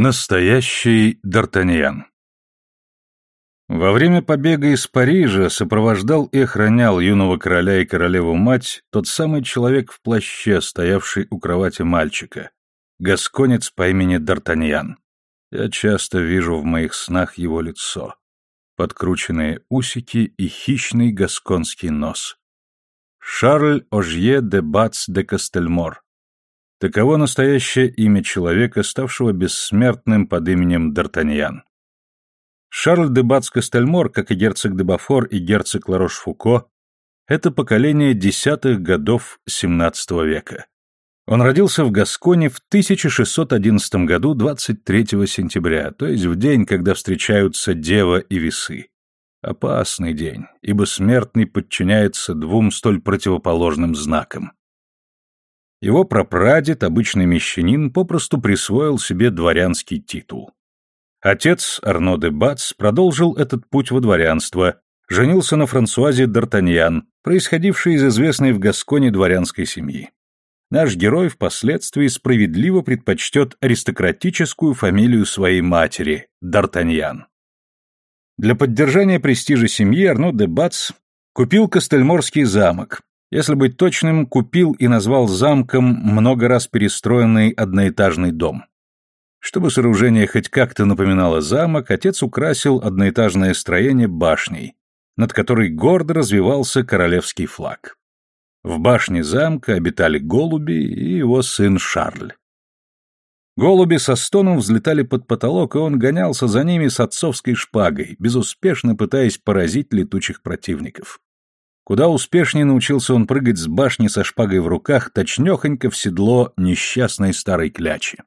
Настоящий Д'Артаньян Во время побега из Парижа сопровождал и охранял юного короля и королеву-мать тот самый человек в плаще, стоявший у кровати мальчика, гасконец по имени Д'Артаньян. Я часто вижу в моих снах его лицо, подкрученные усики и хищный гасконский нос. Шарль Ожье де Бац де Кастельмор Таково настоящее имя человека, ставшего бессмертным под именем Д'Артаньян. Шарль де Бац-Кастельмор, как и герцог де Бафор и герцог Ларош-Фуко, это поколение десятых годов XVII века. Он родился в Гасконе в 1611 году 23 сентября, то есть в день, когда встречаются Дева и Весы. Опасный день, ибо смертный подчиняется двум столь противоположным знакам. Его прапрадед, обычный мещанин, попросту присвоил себе дворянский титул. Отец Арно де Бац продолжил этот путь во дворянство, женился на Франсуазе Д'Артаньян, происходившей из известной в Гасконе дворянской семьи. Наш герой впоследствии справедливо предпочтет аристократическую фамилию своей матери – Д'Артаньян. Для поддержания престижа семьи Арно де Бац купил Костельморский замок, если быть точным, купил и назвал замком много раз перестроенный одноэтажный дом. Чтобы сооружение хоть как-то напоминало замок, отец украсил одноэтажное строение башней, над которой гордо развивался королевский флаг. В башне замка обитали голуби и его сын Шарль. Голуби со стоном взлетали под потолок, и он гонялся за ними с отцовской шпагой, безуспешно пытаясь поразить летучих противников. Куда успешнее научился он прыгать с башни со шпагой в руках, точнёхонько в седло несчастной старой клячи.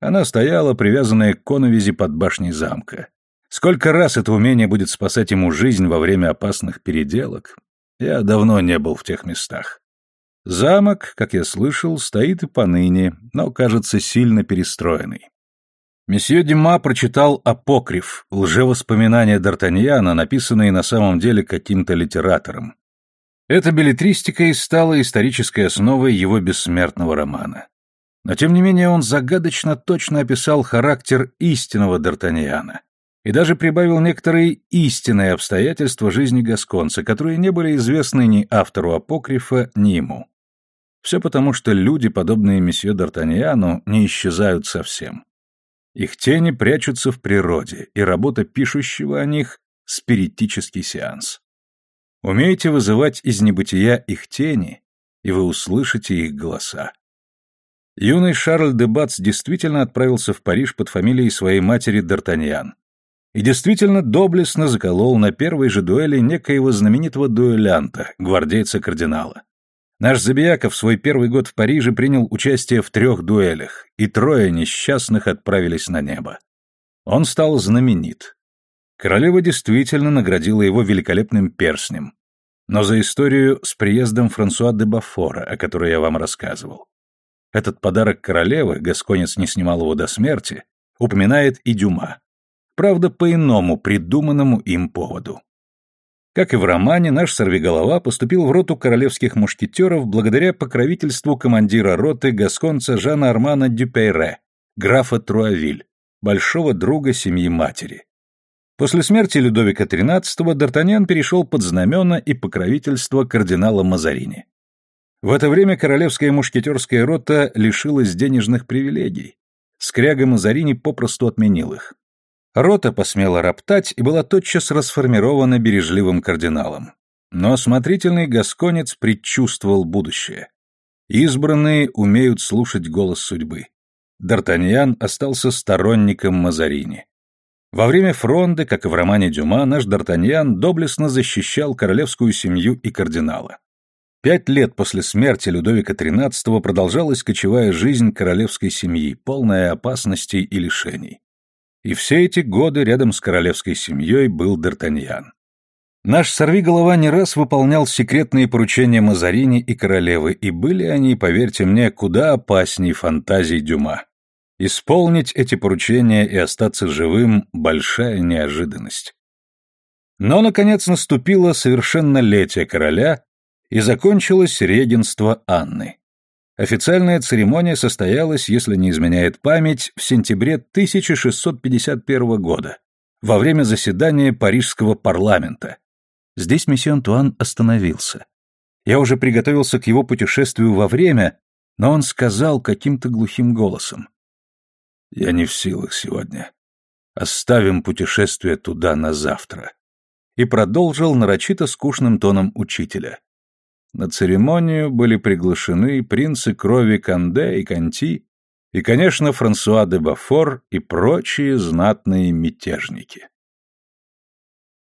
Она стояла, привязанная к коновизи под башней замка. Сколько раз это умение будет спасать ему жизнь во время опасных переделок? Я давно не был в тех местах. Замок, как я слышал, стоит и поныне, но кажется сильно перестроенный. Месье Дима прочитал апокриф, лжевоспоминания Д'Артаньяна, написанные на самом деле каким-то литератором. Эта билетристика и стала исторической основой его бессмертного романа. Но тем не менее он загадочно точно описал характер истинного Д'Артаньяна и даже прибавил некоторые истинные обстоятельства жизни Гасконца, которые не были известны ни автору апокрифа, ни ему. Все потому, что люди, подобные месье Д'Артаньяну, не исчезают совсем. Их тени прячутся в природе, и работа пишущего о них — спиритический сеанс. Умеете вызывать из небытия их тени, и вы услышите их голоса. Юный Шарль де Бац действительно отправился в Париж под фамилией своей матери Д'Артаньян. И действительно доблестно заколол на первой же дуэли некоего знаменитого дуэлянта, гвардейца кардинала. Наш Забияков свой первый год в Париже принял участие в трех дуэлях, и трое несчастных отправились на небо. Он стал знаменит. Королева действительно наградила его великолепным перстнем. Но за историю с приездом Франсуа де Бафора, о которой я вам рассказывал. Этот подарок королевы, Гасконец не снимал его до смерти, упоминает и Дюма. Правда, по иному придуманному им поводу. Как и в романе, наш сорвиголова поступил в роту королевских мушкетеров благодаря покровительству командира роты гасконца Жана Армана Дюпейре, графа Труавиль, большого друга семьи матери. После смерти Людовика XIII Д'Артаньян перешел под знамена и покровительство кардинала Мазарини. В это время королевская мушкетерская рота лишилась денежных привилегий. Скряга Мазарини попросту отменил их. Рота посмела роптать и была тотчас расформирована бережливым кардиналом. Но осмотрительный гасконец предчувствовал будущее. Избранные умеют слушать голос судьбы. Д'Артаньян остался сторонником Мазарини. Во время фронды, как и в романе Дюма, наш Д'Артаньян доблестно защищал королевскую семью и кардинала. Пять лет после смерти Людовика XIII продолжалась кочевая жизнь королевской семьи, полная опасностей и лишений. И все эти годы рядом с королевской семьей был Д'Артаньян. Наш сорвиголова не раз выполнял секретные поручения Мазарини и королевы, и были они, поверьте мне, куда опасней фантазий Дюма. Исполнить эти поручения и остаться живым – большая неожиданность. Но, наконец, наступило совершеннолетие короля, и закончилось регенство Анны. Официальная церемония состоялась, если не изменяет память, в сентябре 1651 года, во время заседания Парижского парламента. Здесь месье Антуан остановился. Я уже приготовился к его путешествию во время, но он сказал каким-то глухим голосом. «Я не в силах сегодня. Оставим путешествие туда на завтра». И продолжил нарочито скучным тоном учителя. На церемонию были приглашены принцы крови Канде и Канти, и, конечно, Франсуа де Бафор и прочие знатные мятежники.